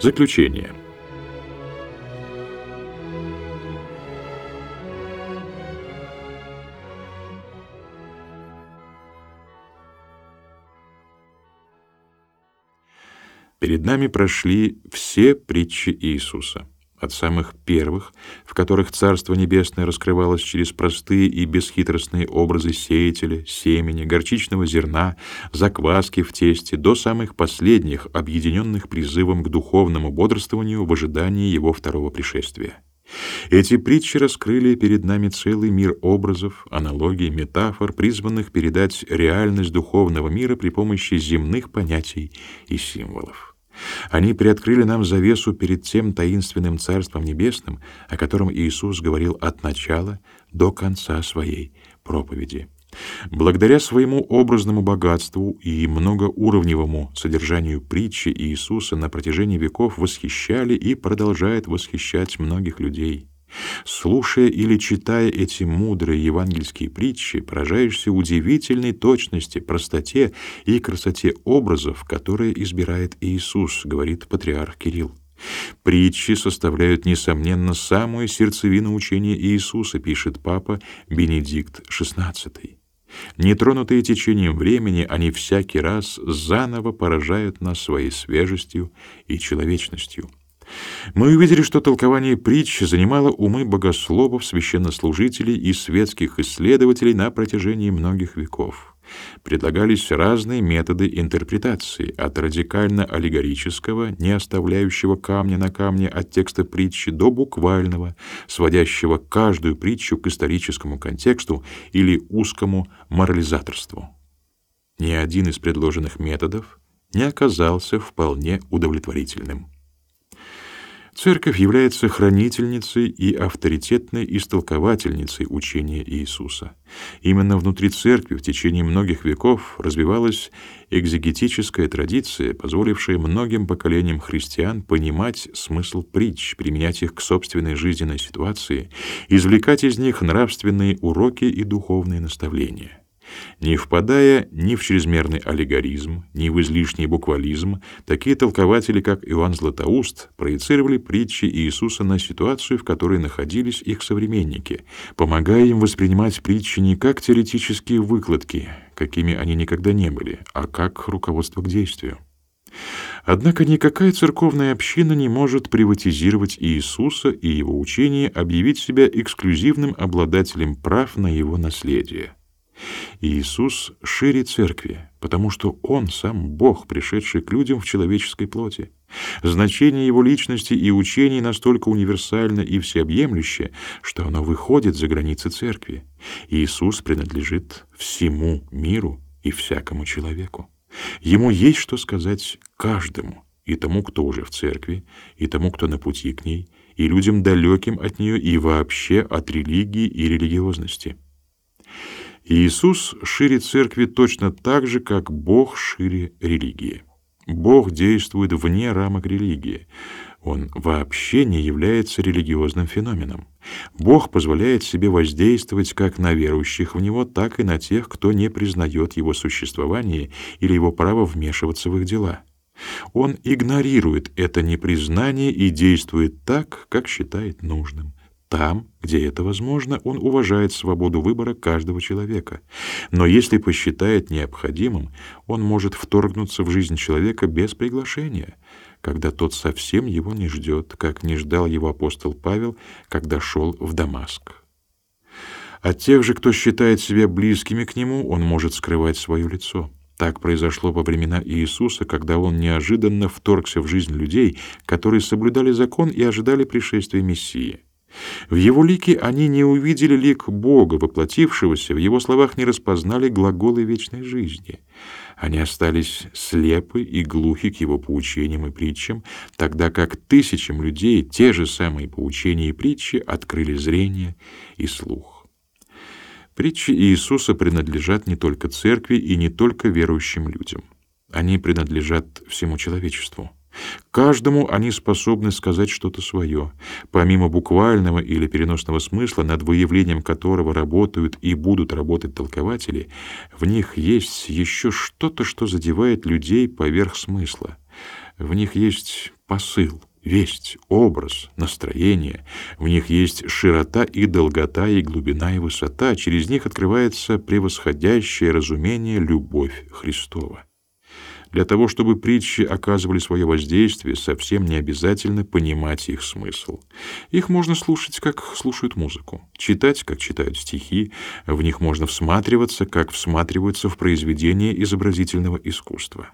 Заключение. Перед нами прошли все притчи Иисуса от самых первых, в которых Царство Небесное раскрывалось через простые и бесхитростные образы сеятеля, семени, горчичного зерна, закваски в тесте, до самых последних, объединенных призывом к духовному бодрствованию в ожидании его второго пришествия. Эти притчи раскрыли перед нами целый мир образов, аналогий, метафор, призванных передать реальность духовного мира при помощи земных понятий и символов. Они приоткрыли нам завесу перед тем таинственным Царством Небесным, о котором Иисус говорил от начала до конца своей проповеди. Благодаря своему образному богатству и многоуровневому содержанию притчи Иисуса на протяжении веков восхищали и продолжают восхищать многих людей. Слушая или читая эти мудрые евангельские притчи, поражаешься удивительной точности, простоте и красоте образов, которые избирает Иисус, говорит патриарх Кирилл. Притчи составляют, несомненно, самую сердцевину учения Иисуса, пишет папа Бенедикт XVI. Нетронутые течением времени, они всякий раз заново поражают нас своей свежестью и человечностью. Мы увидели, что толкование притч занимало умы богословов, священнослужителей и светских исследователей на протяжении многих веков. Предлагались разные методы интерпретации, от радикально-аллегорического, не оставляющего камня на камне от текста притчи, до буквального, сводящего каждую притчу к историческому контексту или узкому морализаторству. Ни один из предложенных методов не оказался вполне удовлетворительным. Церковь является хранительницей и авторитетной истолковательницей учения Иисуса. Именно внутри церкви в течение многих веков развивалась экзегетическая традиция, позволившая многим поколениям христиан понимать смысл притч, применять их к собственной жизненной ситуации, извлекать из них нравственные уроки и духовные наставления. Не впадая ни в чрезмерный аллегоризм, ни в излишний буквализм, такие толкователи, как Иоанн Златоуст, проецировали притчи Иисуса на ситуацию, в которой находились их современники, помогая им воспринимать притчи не как теоретические выкладки, какими они никогда не были, а как руководство к действию. Однако никакая церковная община не может приватизировать Иисуса и его учение, объявить себя эксклюзивным обладателем прав на его наследие. Иисус шире церкви, потому что Он сам Бог, пришедший к людям в человеческой плоти. Значение Его личности и учений настолько универсально и всеобъемлюще, что оно выходит за границы церкви. Иисус принадлежит всему миру и всякому человеку. Ему есть что сказать каждому, и тому, кто уже в церкви, и тому, кто на пути к ней, и людям далеким от нее, и вообще от религии и религиозности. Иисус шире церкви точно так же, как Бог шире религии. Бог действует вне рамок религии. Он вообще не является религиозным феноменом. Бог позволяет себе воздействовать как на верующих в Него, так и на тех, кто не признает Его существование или Его право вмешиваться в их дела. Он игнорирует это непризнание и действует так, как считает нужным. Там, где это возможно, он уважает свободу выбора каждого человека. Но если посчитает необходимым, он может вторгнуться в жизнь человека без приглашения, когда тот совсем его не ждет, как не ждал его апостол Павел, когда шел в Дамаск. От тех же, кто считает себя близкими к нему, он может скрывать свое лицо. Так произошло во времена Иисуса, когда он неожиданно вторгся в жизнь людей, которые соблюдали закон и ожидали пришествия Мессии. В его лике они не увидели лик Бога, воплотившегося, в его словах не распознали глаголы вечной жизни. Они остались слепы и глухи к его поучениям и притчам, тогда как тысячам людей те же самые поучения и притчи открыли зрение и слух. Притчи Иисуса принадлежат не только церкви и не только верующим людям. Они принадлежат всему человечеству. Каждому они способны сказать что-то свое. Помимо буквального или переносного смысла, над выявлением которого работают и будут работать толкователи, в них есть еще что-то, что задевает людей поверх смысла. В них есть посыл, весть, образ, настроение. В них есть широта и долгота, и глубина, и высота. Через них открывается превосходящее разумение любовь Христова. Для того, чтобы притчи оказывали свое воздействие, совсем не обязательно понимать их смысл. Их можно слушать, как слушают музыку, читать, как читают стихи, в них можно всматриваться, как всматриваются в произведения изобразительного искусства.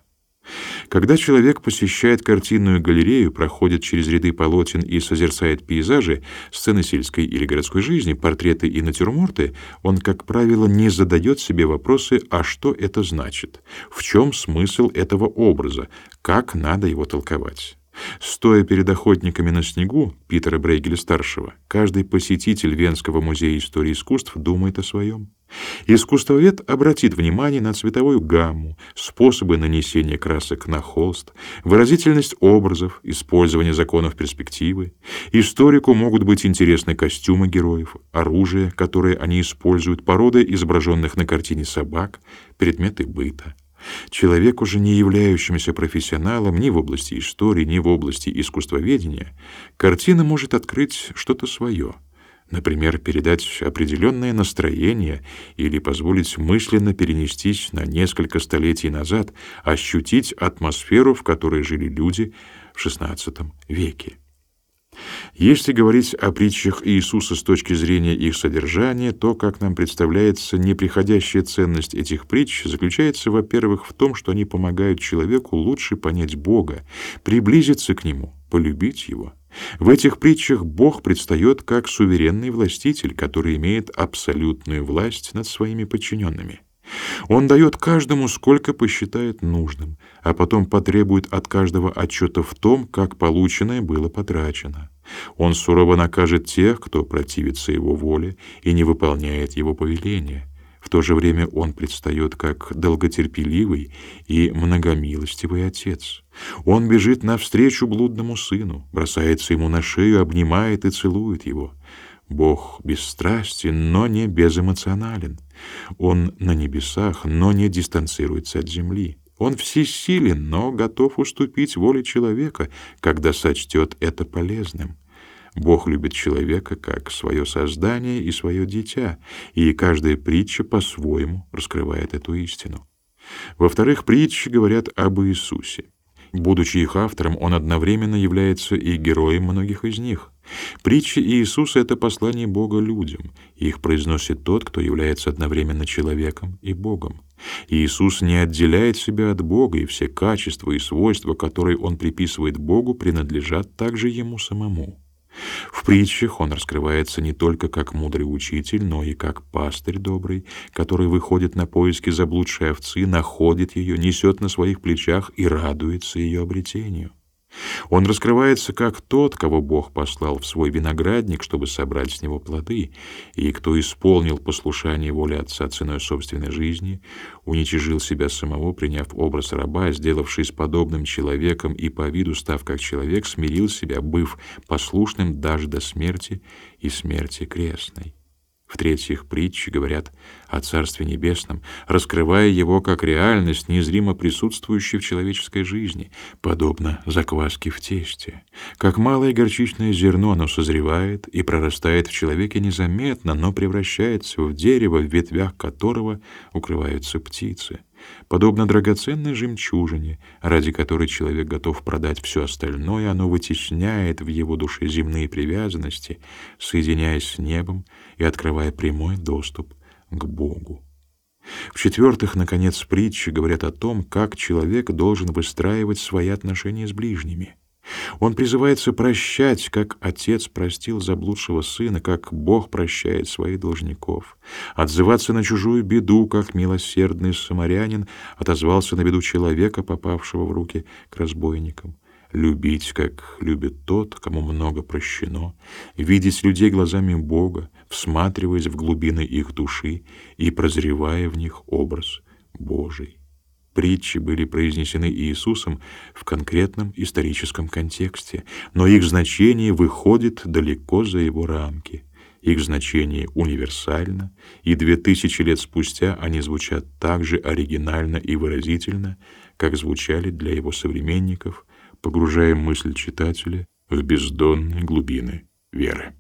Когда человек посещает картинную галерею, проходит через ряды полотен и созерцает пейзажи, сцены сельской или городской жизни, портреты и натюрморты, он, как правило, не задает себе вопросы «а что это значит?», «в чем смысл этого образа?», «как надо его толковать?». Стоя перед охотниками на снегу Питера Брейгеля-старшего, каждый посетитель Венского музея истории искусств думает о своем. Искусствовед обратит внимание на цветовую гамму, способы нанесения красок на холст, выразительность образов, использование законов перспективы. Историку могут быть интересны костюмы героев, оружие, которое они используют, породы изображенных на картине собак, предметы быта. Человеку же, не являющемуся профессионалом ни в области истории, ни в области искусствоведения, картина может открыть что-то свое, например, передать определенное настроение или позволить мысленно перенестись на несколько столетий назад, ощутить атмосферу, в которой жили люди в XVI веке. Если говорить о притчах Иисуса с точки зрения их содержания, то, как нам представляется, неприходящая ценность этих притч заключается, во-первых, в том, что они помогают человеку лучше понять Бога, приблизиться к Нему, полюбить Его. В этих притчах Бог предстает как суверенный властитель, который имеет абсолютную власть над своими подчиненными. Он дает каждому сколько посчитает нужным, а потом потребует от каждого отчета в том, как полученное было потрачено. Он сурово накажет тех, кто противится его воле и не выполняет его повеления. В то же время он предстает как долготерпеливый и многомилостивый отец. Он бежит навстречу блудному сыну, бросается ему на шею, обнимает и целует его. Бог бесстрастен, но не безэмоционален. Он на небесах, но не дистанцируется от земли. Он всесилен, но готов уступить воле человека, когда сочтет это полезным. Бог любит человека как свое создание и свое дитя, и каждая притча по-своему раскрывает эту истину. Во-вторых, притчи говорят об Иисусе. Будучи их автором, он одновременно является и героем многих из них. Притчи Иисуса — это послание Бога людям. Их произносит тот, кто является одновременно человеком и Богом. Иисус не отделяет себя от Бога, и все качества и свойства, которые он приписывает Богу, принадлежат также ему самому. В притчах он раскрывается не только как мудрый учитель, но и как пастырь добрый, который выходит на поиски заблудшей овцы, находит ее, несет на своих плечах и радуется ее обретению. Он раскрывается как тот, кого Бог послал в свой виноградник, чтобы собрать с него плоды, и кто исполнил послушание воли Отца ценой собственной жизни, уничижил себя самого, приняв образ раба, сделавшись подобным человеком и по виду став как человек, смирил себя, быв послушным даже до смерти и смерти крестной. В-третьих, притчи говорят о Царстве Небесном, раскрывая его как реальность, незримо присутствующую в человеческой жизни, подобно закваске в тесте. Как малое горчичное зерно оно созревает и прорастает в человеке незаметно, но превращается в дерево, в ветвях которого укрываются птицы подобно драгоценной жемчужине, ради которой человек готов продать все остальное, оно вытесняет в его душе земные привязанности, соединяясь с небом и открывая прямой доступ к Богу. В-четвертых, наконец, притчи говорят о том, как человек должен выстраивать свои отношения с ближними — он призывается прощать, как отец простил заблудшего сына, как Бог прощает своих должников, отзываться на чужую беду, как милосердный самарянин отозвался на беду человека, попавшего в руки к разбойникам, любить, как любит тот, кому много прощено, видеть людей глазами Бога, всматриваясь в глубины их души и прозревая в них образ Божий. Притчи были произнесены Иисусом в конкретном историческом контексте, но их значение выходит далеко за его рамки. Их значение универсально, и две тысячи лет спустя они звучат так же оригинально и выразительно, как звучали для его современников погружая мысль читателя в бездонные глубины веры.